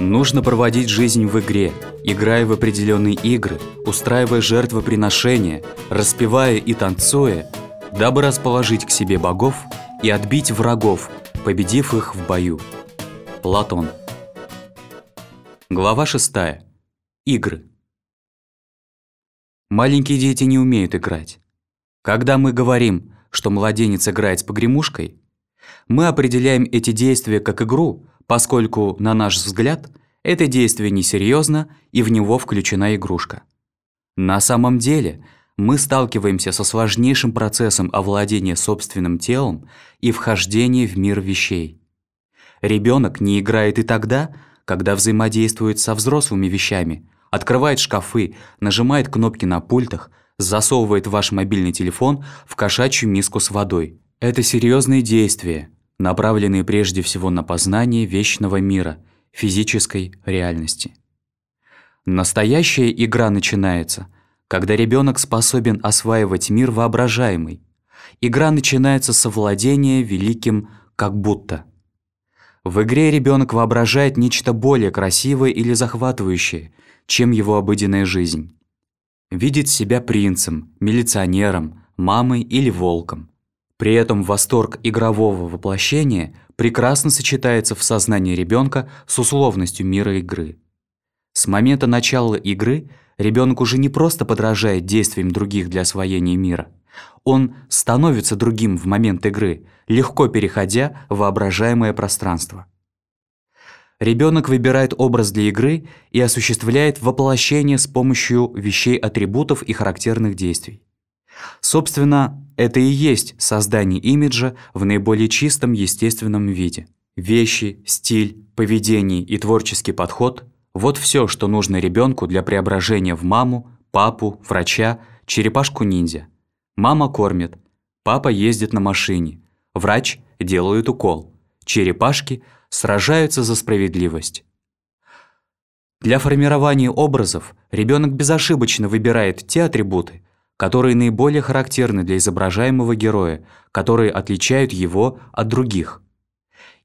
Нужно проводить жизнь в игре, играя в определенные игры, устраивая жертвоприношения, распевая и танцуя, дабы расположить к себе богов и отбить врагов, победив их в бою. Платон. Глава 6. Игры. Маленькие дети не умеют играть. Когда мы говорим, что младенец играет с погремушкой, мы определяем эти действия как игру, поскольку, на наш взгляд, это действие несерьезно и в него включена игрушка. На самом деле, мы сталкиваемся со сложнейшим процессом овладения собственным телом и вхождения в мир вещей. Ребенок не играет и тогда, когда взаимодействует со взрослыми вещами, открывает шкафы, нажимает кнопки на пультах, засовывает ваш мобильный телефон в кошачью миску с водой. Это серьезные действия, направленные прежде всего на познание вечного мира, физической реальности. Настоящая игра начинается, когда ребенок способен осваивать мир воображаемый. Игра начинается с овладения великим «как будто». В игре ребенок воображает нечто более красивое или захватывающее, чем его обыденная жизнь. Видит себя принцем, милиционером, мамой или волком. При этом восторг игрового воплощения прекрасно сочетается в сознании ребенка с условностью мира игры. С момента начала игры ребенок уже не просто подражает действиям других для освоения мира. Он становится другим в момент игры, легко переходя в воображаемое пространство. Ребенок выбирает образ для игры и осуществляет воплощение с помощью вещей-атрибутов и характерных действий. Собственно, это и есть создание имиджа в наиболее чистом естественном виде. Вещи, стиль, поведение и творческий подход – вот все, что нужно ребенку для преображения в маму, папу, врача, черепашку-ниндзя. Мама кормит, папа ездит на машине, врач делает укол, черепашки сражаются за справедливость. Для формирования образов ребенок безошибочно выбирает те атрибуты, которые наиболее характерны для изображаемого героя, которые отличают его от других.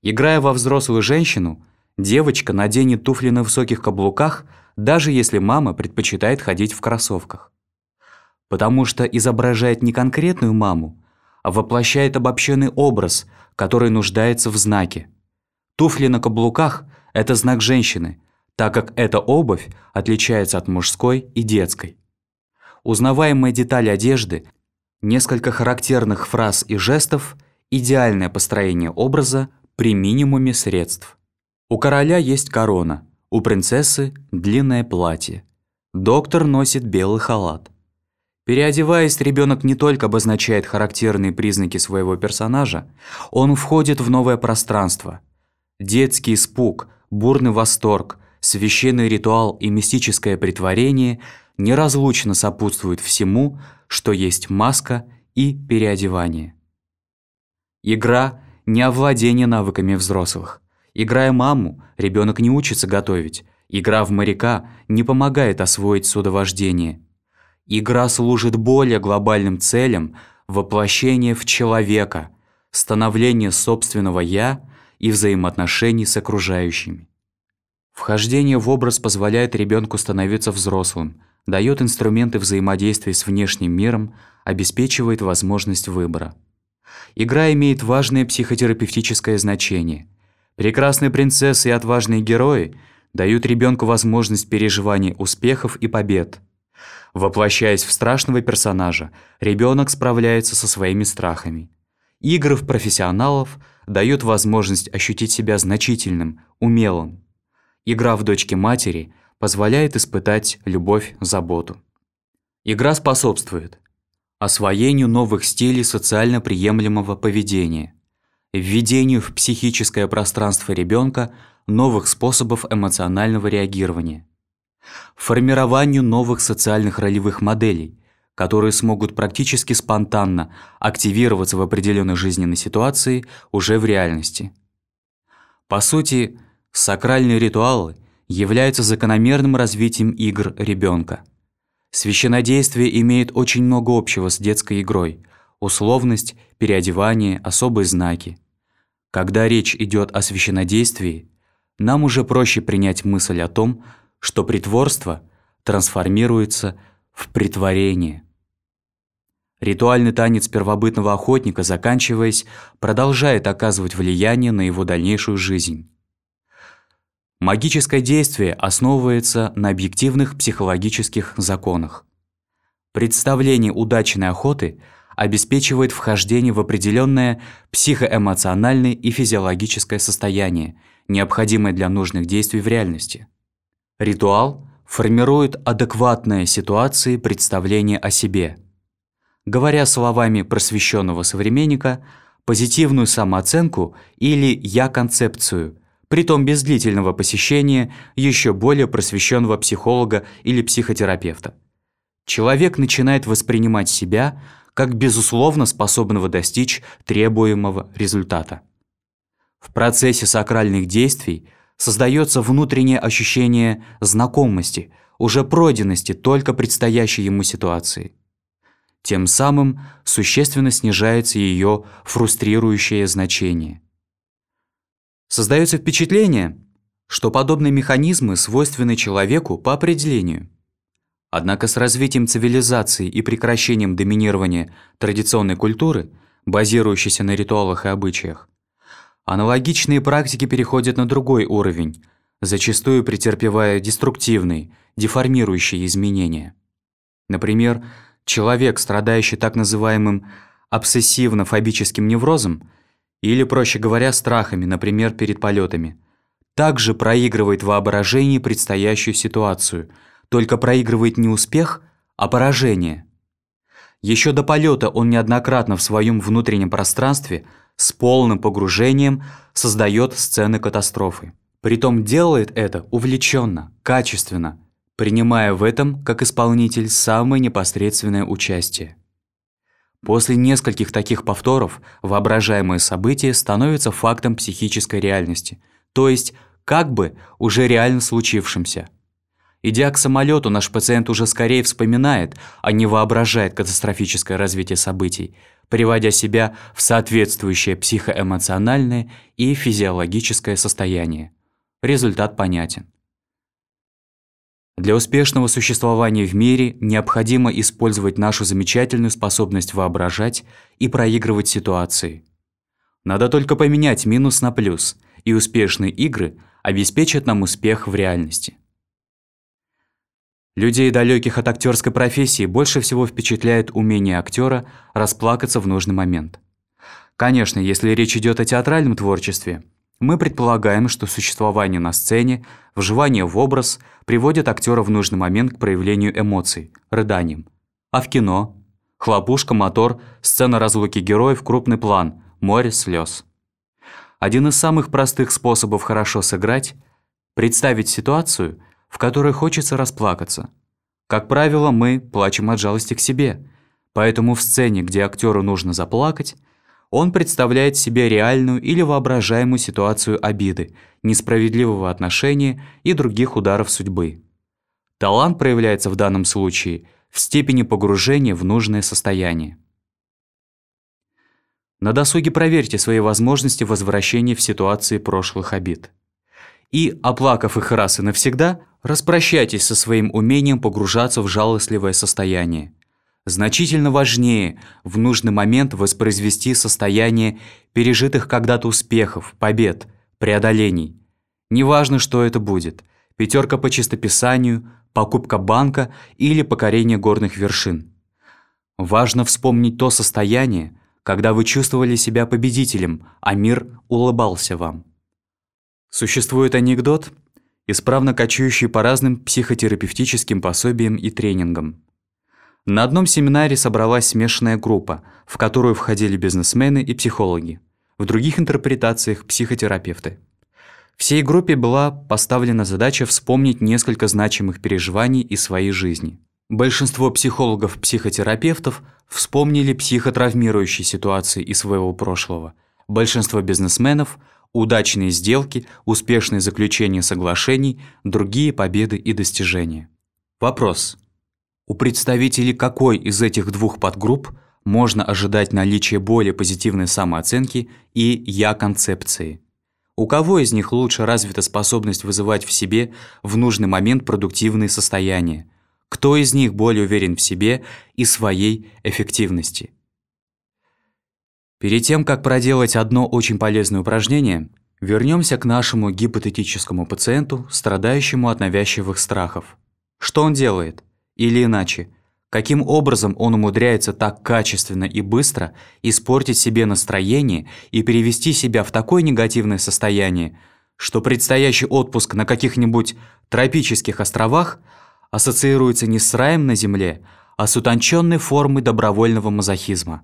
Играя во взрослую женщину, девочка наденет туфли на высоких каблуках, даже если мама предпочитает ходить в кроссовках. Потому что изображает не конкретную маму, а воплощает обобщенный образ, который нуждается в знаке. Туфли на каблуках – это знак женщины, так как эта обувь отличается от мужской и детской узнаваемые детали одежды, несколько характерных фраз и жестов, идеальное построение образа при минимуме средств. У короля есть корона, у принцессы – длинное платье. Доктор носит белый халат. Переодеваясь, ребенок не только обозначает характерные признаки своего персонажа, он входит в новое пространство. Детский испуг, бурный восторг, священный ритуал и мистическое притворение – неразлучно сопутствует всему, что есть маска и переодевание. Игра – не овладение навыками взрослых. Играя маму, ребенок не учится готовить. Игра в моряка не помогает освоить судовождение. Игра служит более глобальным целям воплощения в человека, становления собственного «я» и взаимоотношений с окружающими. Вхождение в образ позволяет ребенку становиться взрослым – дает инструменты взаимодействия с внешним миром, обеспечивает возможность выбора. Игра имеет важное психотерапевтическое значение. Прекрасные принцессы и отважные герои дают ребенку возможность переживания успехов и побед. Воплощаясь в страшного персонажа, ребенок справляется со своими страхами. Игры в профессионалов дают возможность ощутить себя значительным, умелым. Игра в дочке матери позволяет испытать любовь, заботу. Игра способствует освоению новых стилей социально приемлемого поведения, введению в психическое пространство ребенка новых способов эмоционального реагирования, формированию новых социальных ролевых моделей, которые смогут практически спонтанно активироваться в определенной жизненной ситуации уже в реальности. По сути, сакральные ритуалы – являются закономерным развитием игр ребенка. Священнодействие имеет очень много общего с детской игрой – условность, переодевание, особые знаки. Когда речь идет о священнодействии, нам уже проще принять мысль о том, что притворство трансформируется в притворение. Ритуальный танец первобытного охотника, заканчиваясь, продолжает оказывать влияние на его дальнейшую жизнь. Магическое действие основывается на объективных психологических законах. Представление удачной охоты обеспечивает вхождение в определенное психоэмоциональное и физиологическое состояние, необходимое для нужных действий в реальности. Ритуал формирует адекватные ситуации представления о себе – говоря словами просвещенного современника, позитивную самооценку или «я-концепцию», притом без длительного посещения еще более просвещенного психолога или психотерапевта. Человек начинает воспринимать себя как безусловно способного достичь требуемого результата. В процессе сакральных действий создается внутреннее ощущение знакомости, уже пройденности только предстоящей ему ситуации. Тем самым существенно снижается ее фрустрирующее значение. Создается впечатление, что подобные механизмы свойственны человеку по определению. Однако с развитием цивилизации и прекращением доминирования традиционной культуры, базирующейся на ритуалах и обычаях, аналогичные практики переходят на другой уровень, зачастую претерпевая деструктивные, деформирующие изменения. Например, Человек, страдающий так называемым обсессивно-фобическим неврозом, или, проще говоря, страхами, например, перед полетами, также проигрывает воображение предстоящую ситуацию, только проигрывает не успех, а поражение. Еще до полета он неоднократно в своем внутреннем пространстве с полным погружением создает сцены катастрофы. Притом делает это увлеченно, качественно – принимая в этом, как исполнитель, самое непосредственное участие. После нескольких таких повторов воображаемое событие становится фактом психической реальности, то есть как бы уже реально случившимся. Идя к самолету, наш пациент уже скорее вспоминает, а не воображает катастрофическое развитие событий, приводя себя в соответствующее психоэмоциональное и физиологическое состояние. Результат понятен. Для успешного существования в мире необходимо использовать нашу замечательную способность воображать и проигрывать ситуации. Надо только поменять минус на плюс, и успешные игры обеспечат нам успех в реальности. Людей, далеких от актерской профессии, больше всего впечатляет умение актера расплакаться в нужный момент. Конечно, если речь идет о театральном творчестве – мы предполагаем, что существование на сцене, вживание в образ приводит актера в нужный момент к проявлению эмоций, рыданиям. А в кино? Хлопушка, мотор, сцена разлуки героев, крупный план, море слез. Один из самых простых способов хорошо сыграть – представить ситуацию, в которой хочется расплакаться. Как правило, мы плачем от жалости к себе, поэтому в сцене, где актеру нужно заплакать – он представляет себе реальную или воображаемую ситуацию обиды, несправедливого отношения и других ударов судьбы. Талант проявляется в данном случае в степени погружения в нужное состояние. На досуге проверьте свои возможности возвращения в ситуации прошлых обид. И, оплакав их раз и навсегда, распрощайтесь со своим умением погружаться в жалостливое состояние. Значительно важнее в нужный момент воспроизвести состояние пережитых когда-то успехов, побед, преодолений. Неважно, что это будет – пятерка по чистописанию, покупка банка или покорение горных вершин. Важно вспомнить то состояние, когда вы чувствовали себя победителем, а мир улыбался вам. Существует анекдот, исправно кочующий по разным психотерапевтическим пособиям и тренингам. На одном семинаре собралась смешанная группа, в которую входили бизнесмены и психологи. В других интерпретациях – психотерапевты. Всей группе была поставлена задача вспомнить несколько значимых переживаний из своей жизни. Большинство психологов-психотерапевтов вспомнили психотравмирующие ситуации из своего прошлого. Большинство бизнесменов – удачные сделки, успешные заключения соглашений, другие победы и достижения. Вопрос – у представителей какой из этих двух подгрупп можно ожидать наличия более позитивной самооценки и «я-концепции»? У кого из них лучше развита способность вызывать в себе в нужный момент продуктивные состояния? Кто из них более уверен в себе и своей эффективности? Перед тем, как проделать одно очень полезное упражнение, вернемся к нашему гипотетическому пациенту, страдающему от навязчивых страхов. Что он делает? Или иначе, каким образом он умудряется так качественно и быстро испортить себе настроение и перевести себя в такое негативное состояние, что предстоящий отпуск на каких-нибудь тропических островах ассоциируется не с раем на земле, а с утонченной формой добровольного мазохизма.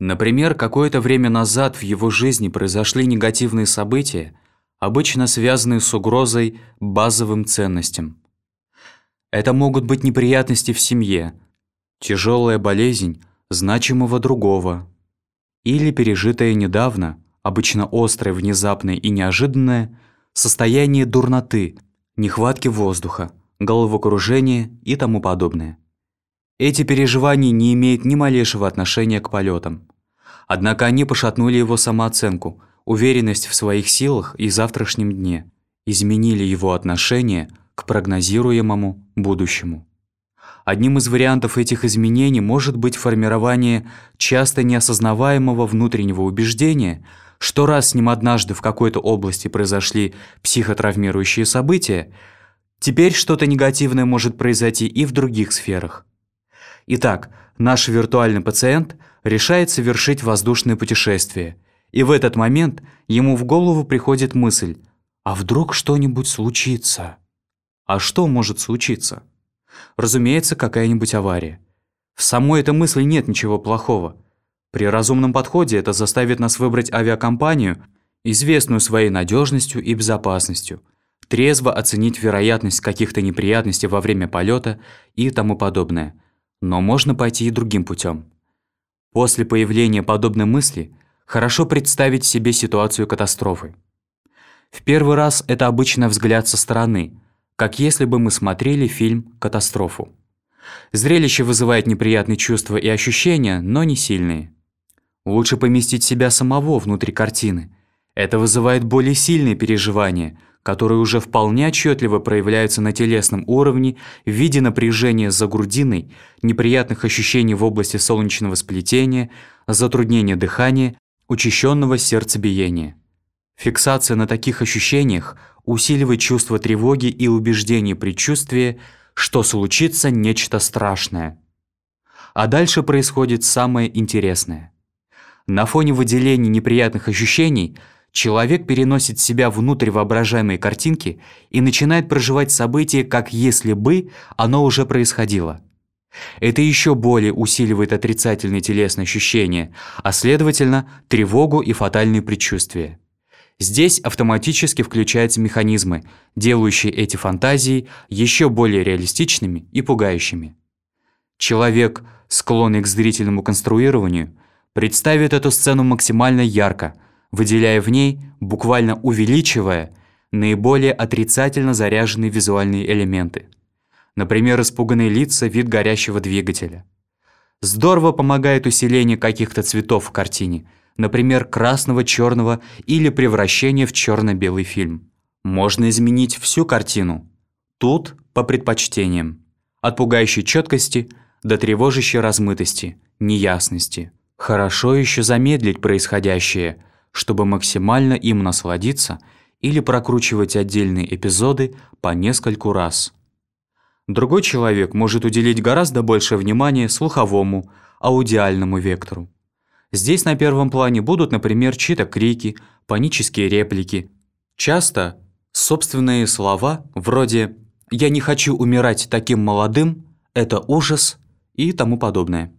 Например, какое-то время назад в его жизни произошли негативные события, обычно связанные с угрозой базовым ценностям. Это могут быть неприятности в семье, тяжелая болезнь значимого другого или пережитое недавно, обычно острое, внезапное и неожиданное, состояние дурноты, нехватки воздуха, головокружения и тому подобное. Эти переживания не имеют ни малейшего отношения к полетам. Однако они пошатнули его самооценку, уверенность в своих силах и завтрашнем дне, изменили его отношение к прогнозируемому будущему. Одним из вариантов этих изменений может быть формирование часто неосознаваемого внутреннего убеждения, что раз с ним однажды в какой-то области произошли психотравмирующие события, теперь что-то негативное может произойти и в других сферах. Итак, наш виртуальный пациент – решает совершить воздушное путешествие. И в этот момент ему в голову приходит мысль «А вдруг что-нибудь случится?» А что может случиться? Разумеется, какая-нибудь авария. В самой этой мысли нет ничего плохого. При разумном подходе это заставит нас выбрать авиакомпанию, известную своей надежностью и безопасностью, трезво оценить вероятность каких-то неприятностей во время полета и тому подобное. Но можно пойти и другим путем. После появления подобной мысли хорошо представить себе ситуацию катастрофы. В первый раз это обычно взгляд со стороны, как если бы мы смотрели фильм «Катастрофу». Зрелище вызывает неприятные чувства и ощущения, но не сильные. Лучше поместить себя самого внутри картины. Это вызывает более сильные переживания – которые уже вполне отчетливо проявляются на телесном уровне в виде напряжения за грудиной, неприятных ощущений в области солнечного сплетения, затруднения дыхания, учащенного сердцебиения. Фиксация на таких ощущениях усиливает чувство тревоги и убеждение предчувствия, что случится нечто страшное. А дальше происходит самое интересное. На фоне выделения неприятных ощущений – Человек переносит себя внутрь воображаемой картинки и начинает проживать событие, как если бы оно уже происходило. Это еще более усиливает отрицательные телесные ощущения, а следовательно, тревогу и фатальные предчувствия. Здесь автоматически включаются механизмы, делающие эти фантазии еще более реалистичными и пугающими. Человек, склонный к зрительному конструированию, представит эту сцену максимально ярко – выделяя в ней, буквально увеличивая, наиболее отрицательно заряженные визуальные элементы. Например, испуганные лица, вид горящего двигателя. Здорово помогает усиление каких-то цветов в картине, например, красного, черного или превращение в черно-белый фильм. Можно изменить всю картину. Тут по предпочтениям. От пугающей четкости до тревожащей размытости, неясности. Хорошо еще замедлить происходящее – чтобы максимально им насладиться или прокручивать отдельные эпизоды по нескольку раз. Другой человек может уделить гораздо больше внимания слуховому, аудиальному вектору. Здесь на первом плане будут, например, чьи-то крики, панические реплики. Часто собственные слова вроде «я не хочу умирать таким молодым», «это ужас» и тому подобное.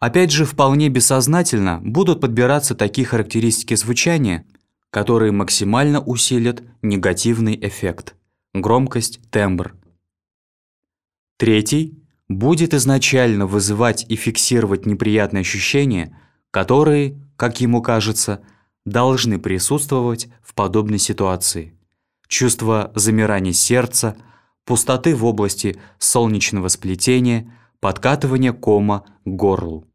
Опять же, вполне бессознательно будут подбираться такие характеристики звучания, которые максимально усилят негативный эффект – громкость, тембр. Третий будет изначально вызывать и фиксировать неприятные ощущения, которые, как ему кажется, должны присутствовать в подобной ситуации. Чувство замирания сердца, пустоты в области солнечного сплетения – подкатывание кома к горлу.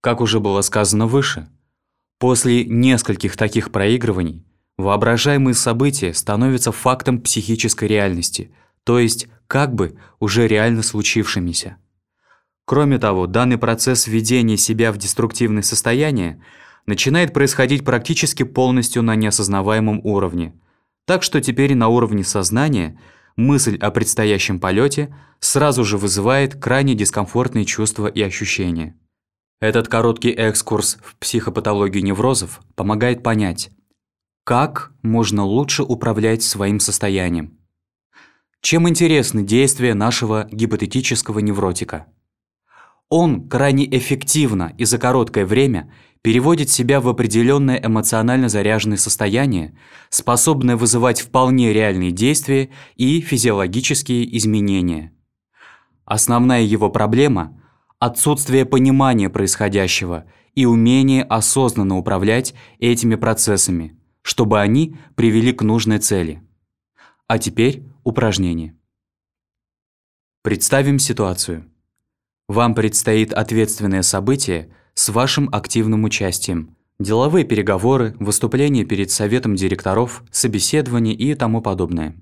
Как уже было сказано выше, после нескольких таких проигрываний Воображаемые события становятся фактом психической реальности, то есть как бы уже реально случившимися. Кроме того, данный процесс введения себя в деструктивное состояние начинает происходить практически полностью на неосознаваемом уровне. Так что теперь на уровне сознания мысль о предстоящем полете сразу же вызывает крайне дискомфортные чувства и ощущения. Этот короткий экскурс в психопатологию неврозов помогает понять, как можно лучше управлять своим состоянием. Чем интересны действия нашего гипотетического невротика? Он крайне эффективно и за короткое время переводит себя в определенное эмоционально заряженное состояние, способное вызывать вполне реальные действия и физиологические изменения. Основная его проблема – отсутствие понимания происходящего и умение осознанно управлять этими процессами, чтобы они привели к нужной цели. А теперь упражнение. Представим ситуацию. Вам предстоит ответственное событие с вашим активным участием. Деловые переговоры, выступления перед советом директоров, собеседование и тому подобное.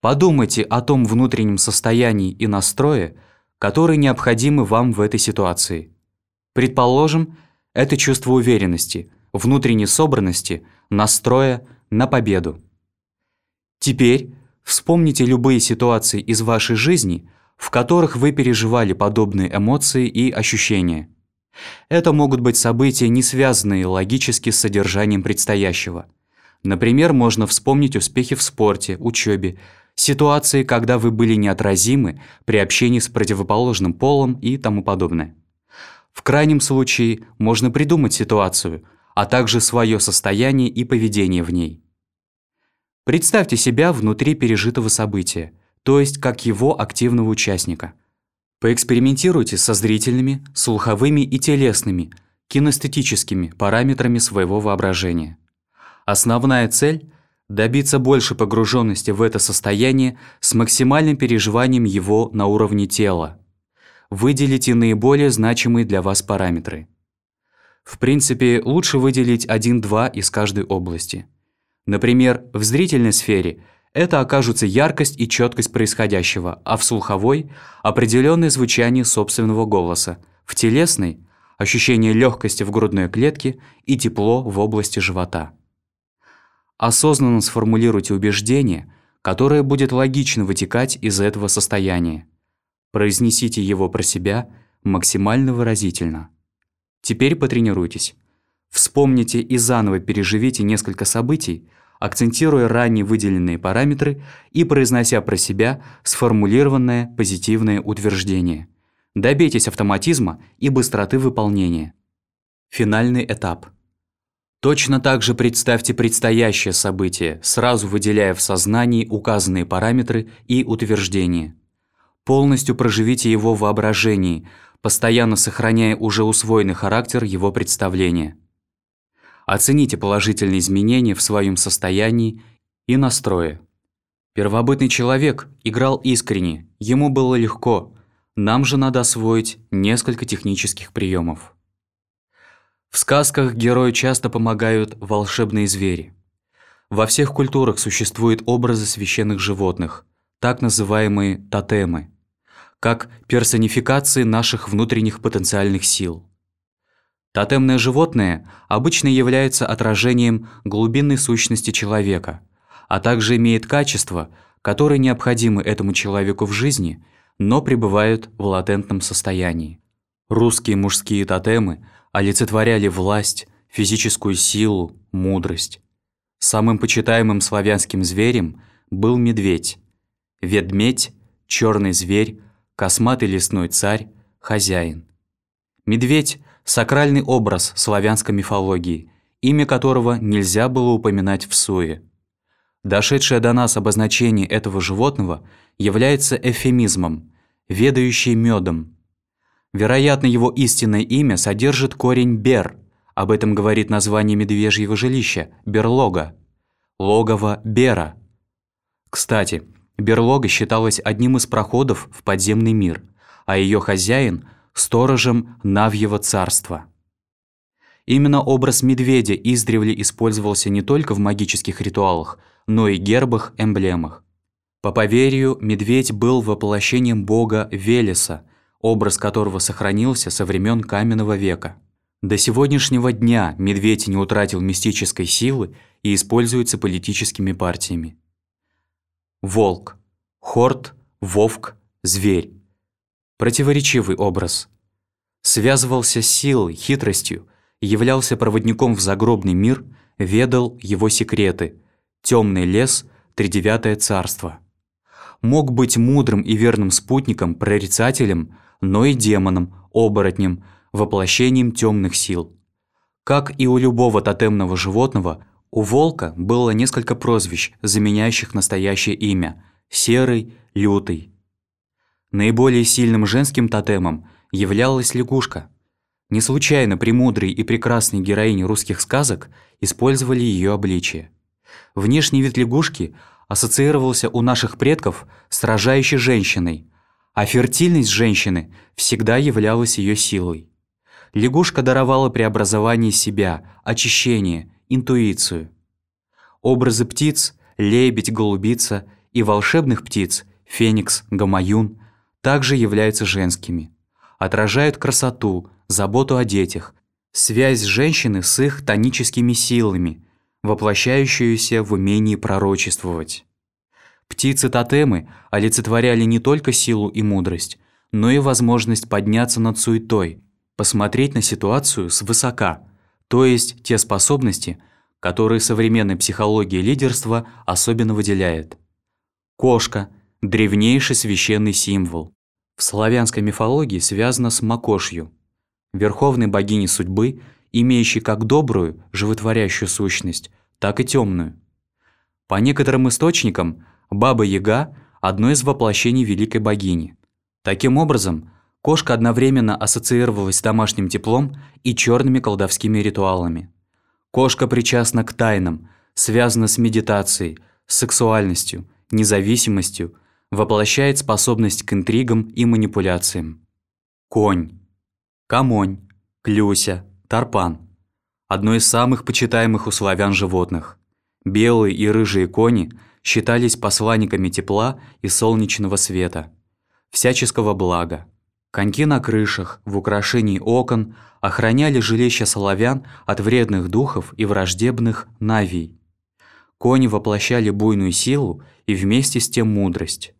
Подумайте о том внутреннем состоянии и настрое, которые необходимы вам в этой ситуации. Предположим, это чувство уверенности, внутренней собранности, настроя на победу. Теперь вспомните любые ситуации из вашей жизни – в которых вы переживали подобные эмоции и ощущения. Это могут быть события, не связанные логически с содержанием предстоящего. Например, можно вспомнить успехи в спорте, учебе, ситуации, когда вы были неотразимы при общении с противоположным полом и тому подобное. В крайнем случае можно придумать ситуацию, а также свое состояние и поведение в ней. Представьте себя внутри пережитого события – то есть как его активного участника. Поэкспериментируйте со зрительными, слуховыми и телесными, кинестетическими параметрами своего воображения. Основная цель – добиться больше погруженности в это состояние с максимальным переживанием его на уровне тела. Выделите наиболее значимые для вас параметры. В принципе, лучше выделить один-два из каждой области. Например, в зрительной сфере – это окажутся яркость и четкость происходящего, а в слуховой – определенное звучание собственного голоса, в телесной – ощущение легкости в грудной клетке и тепло в области живота. Осознанно сформулируйте убеждение, которое будет логично вытекать из этого состояния. Произнесите его про себя максимально выразительно. Теперь потренируйтесь. Вспомните и заново переживите несколько событий, акцентируя ранее выделенные параметры и произнося про себя сформулированное позитивное утверждение. Добейтесь автоматизма и быстроты выполнения. Финальный этап. Точно так же представьте предстоящее событие, сразу выделяя в сознании указанные параметры и утверждения. Полностью проживите его в воображении, постоянно сохраняя уже усвоенный характер его представления. Оцените положительные изменения в своем состоянии и настрое. Первобытный человек играл искренне, ему было легко, нам же надо освоить несколько технических приемов. В сказках герою часто помогают волшебные звери. Во всех культурах существуют образы священных животных, так называемые тотемы, как персонификации наших внутренних потенциальных сил. Тотемное животное обычно является отражением глубинной сущности человека, а также имеет качества, которые необходимы этому человеку в жизни, но пребывают в латентном состоянии. Русские мужские тотемы олицетворяли власть, физическую силу, мудрость. Самым почитаемым славянским зверем был медведь. Ведмедь, черный зверь, косматый лесной царь, хозяин. Медведь сакральный образ славянской мифологии, имя которого нельзя было упоминать в суе. Дошедшее до нас обозначение этого животного является эвфемизмом, ведающий медом. Вероятно, его истинное имя содержит корень «бер», об этом говорит название медвежьего жилища – берлога, логово Бера. Кстати, берлога считалась одним из проходов в подземный мир, а ее хозяин – сторожем Навьего царства. Именно образ медведя издревле использовался не только в магических ритуалах, но и гербах, эмблемах. По поверью, медведь был воплощением бога Велеса, образ которого сохранился со времен каменного века. До сегодняшнего дня медведь не утратил мистической силы и используется политическими партиями. Волк, хорт, вовк, зверь. Противоречивый образ. Связывался силой, хитростью, являлся проводником в загробный мир, ведал его секреты. Темный лес, тридевятое царство. Мог быть мудрым и верным спутником, прорицателем, но и демоном, оборотнем, воплощением темных сил. Как и у любого тотемного животного, у волка было несколько прозвищ, заменяющих настоящее имя – серый, лютый. Наиболее сильным женским тотемом являлась лягушка. Не случайно премудрые и прекрасные героини русских сказок использовали ее обличие. Внешний вид лягушки ассоциировался у наших предков с рожающей женщиной, а фертильность женщины всегда являлась ее силой. Лягушка даровала преобразование себя, очищение, интуицию. Образы птиц – лебедь, голубица – и волшебных птиц – феникс, гамаюн – также являются женскими. Отражают красоту, заботу о детях, связь женщины с их тоническими силами, воплощающуюся в умении пророчествовать. Птицы-тотемы олицетворяли не только силу и мудрость, но и возможность подняться над суетой, посмотреть на ситуацию свысока, то есть те способности, которые современная психология лидерства особенно выделяет. Кошка – древнейший священный символ. В славянской мифологии связана с Макошью, верховной богиней судьбы, имеющей как добрую, животворящую сущность, так и темную. По некоторым источникам, Баба-Яга – одно из воплощений великой богини. Таким образом, кошка одновременно ассоциировалась с домашним теплом и черными колдовскими ритуалами. Кошка причастна к тайнам, связана с медитацией, с сексуальностью, независимостью, воплощает способность к интригам и манипуляциям. Конь. Камонь, клюся, тарпан. Одно из самых почитаемых у славян животных. Белые и рыжие кони считались посланниками тепла и солнечного света, всяческого блага. Коньки на крышах, в украшении окон охраняли жилища славян от вредных духов и враждебных навий. Кони воплощали буйную силу и вместе с тем мудрость.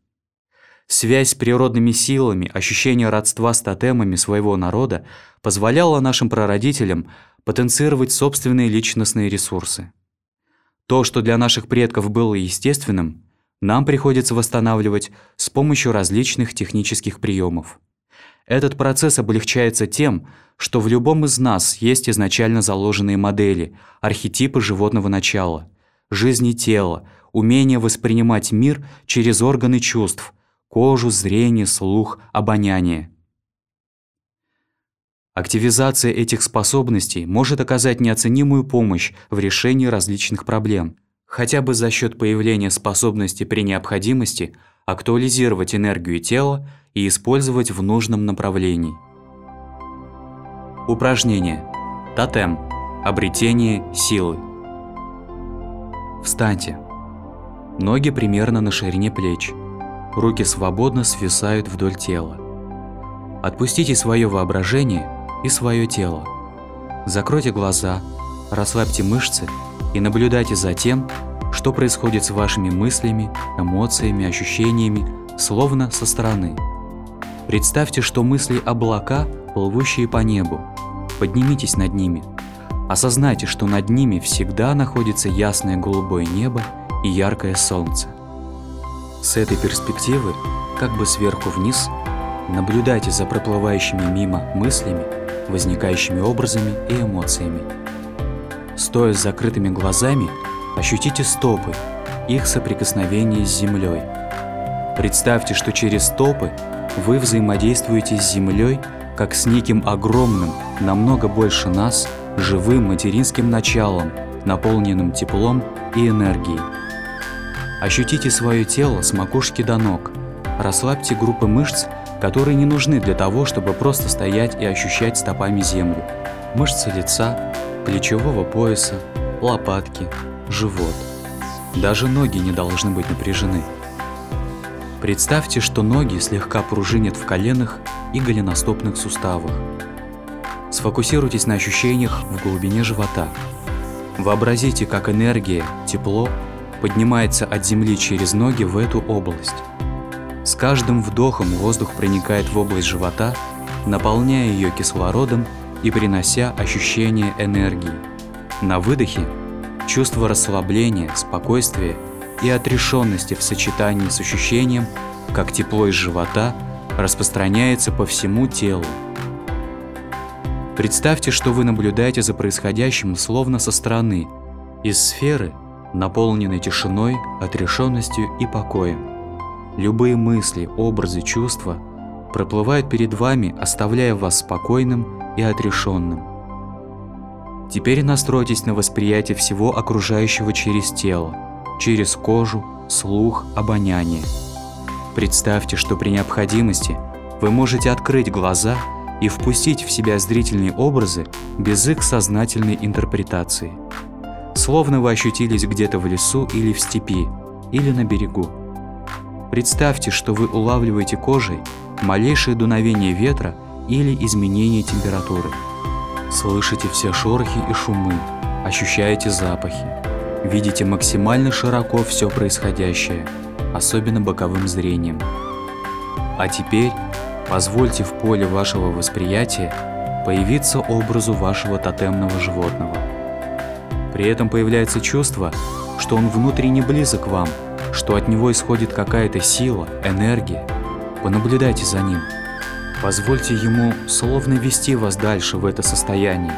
Связь с природными силами, ощущение родства с тотемами своего народа позволяло нашим прародителям потенцировать собственные личностные ресурсы. То, что для наших предков было естественным, нам приходится восстанавливать с помощью различных технических приемов. Этот процесс облегчается тем, что в любом из нас есть изначально заложенные модели, архетипы животного начала – жизни тела, умение воспринимать мир через органы чувств, кожу, зрение, слух, обоняние. Активизация этих способностей может оказать неоценимую помощь в решении различных проблем, хотя бы за счет появления способности при необходимости актуализировать энергию тела и использовать в нужном направлении. Упражнение. Тотем. Обретение силы. Встаньте. Ноги примерно на ширине плеч. Руки свободно свисают вдоль тела. Отпустите свое воображение и свое тело. Закройте глаза, расслабьте мышцы и наблюдайте за тем, что происходит с вашими мыслями, эмоциями, ощущениями, словно со стороны. Представьте, что мысли облака, плывущие по небу. Поднимитесь над ними – Осознайте, что над ними всегда находится ясное голубое небо и яркое солнце. С этой перспективы, как бы сверху вниз, наблюдайте за проплывающими мимо мыслями, возникающими образами и эмоциями. Стоя с закрытыми глазами, ощутите стопы, их соприкосновение с землей. Представьте, что через стопы вы взаимодействуете с землей, как с неким огромным, намного больше нас – живым материнским началом, наполненным теплом и энергией. Ощутите свое тело с макушки до ног. Расслабьте группы мышц, которые не нужны для того, чтобы просто стоять и ощущать стопами землю. мышцы лица, плечевого пояса, лопатки, живот. Даже ноги не должны быть напряжены. Представьте, что ноги слегка пружинят в коленах и голеностопных суставах. Сфокусируйтесь на ощущениях в глубине живота. Вообразите, как энергия, тепло поднимается от земли через ноги в эту область. С каждым вдохом воздух проникает в область живота, наполняя ее кислородом и принося ощущение энергии. На выдохе – чувство расслабления, спокойствия и отрешенности в сочетании с ощущением, как тепло из живота распространяется по всему телу. Представьте, что вы наблюдаете за происходящим словно со стороны, из сферы, наполненной тишиной, отрешенностью и покоем. Любые мысли, образы, чувства проплывают перед вами, оставляя вас спокойным и отрешенным. Теперь настройтесь на восприятие всего окружающего через тело, через кожу, слух, обоняние. Представьте, что при необходимости вы можете открыть глаза и впустить в себя зрительные образы без их сознательной интерпретации. Словно вы ощутились где-то в лесу или в степи, или на берегу. Представьте, что вы улавливаете кожей малейшее дуновение ветра или изменение температуры. Слышите все шорохи и шумы, ощущаете запахи, видите максимально широко все происходящее, особенно боковым зрением. А теперь позвольте в поле вашего восприятия появиться образу вашего тотемного животного. При этом появляется чувство, что он внутренне близок к вам – что от него исходит какая-то сила, энергия. Понаблюдайте за ним. Позвольте ему словно вести вас дальше в это состояние.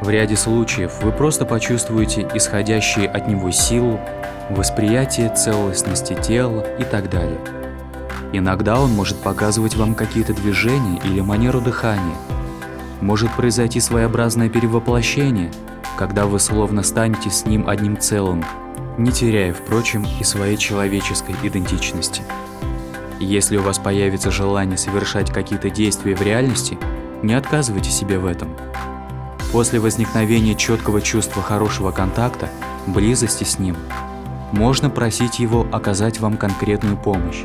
В ряде случаев вы просто почувствуете исходящие от него силу, восприятие целостности тела и так далее. Иногда он может показывать вам какие-то движения или манеру дыхания. Может произойти своеобразное перевоплощение, когда вы словно станете с ним одним целым – не теряя, впрочем, и своей человеческой идентичности. Если у вас появится желание совершать какие-то действия в реальности, не отказывайте себе в этом. После возникновения четкого чувства хорошего контакта, близости с ним, можно просить его оказать вам конкретную помощь.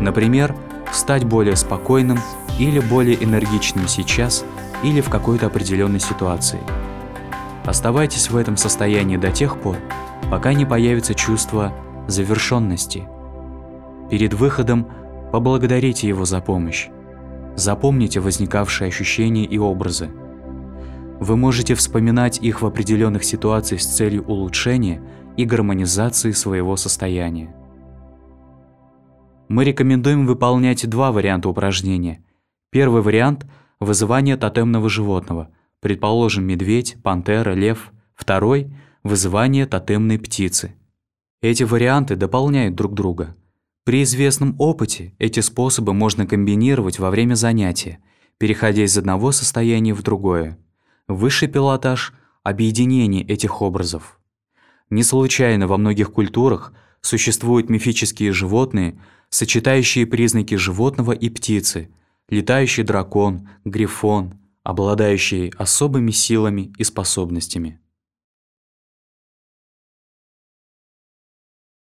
Например, стать более спокойным или более энергичным сейчас или в какой-то определенной ситуации. Оставайтесь в этом состоянии до тех пор, пока не появится чувство завершенности. Перед выходом поблагодарите его за помощь. Запомните возникавшие ощущения и образы. Вы можете вспоминать их в определенных ситуациях с целью улучшения и гармонизации своего состояния. Мы рекомендуем выполнять два варианта упражнения. Первый вариант – вызывание тотемного животного, предположим, медведь, пантера, лев. Второй – вызывание тотемной птицы. Эти варианты дополняют друг друга. При известном опыте эти способы можно комбинировать во время занятия, переходя из одного состояния в другое. Высший пилотаж – объединение этих образов. Не случайно во многих культурах существуют мифические животные, сочетающие признаки животного и птицы, летающий дракон, грифон, обладающие особыми силами и способностями.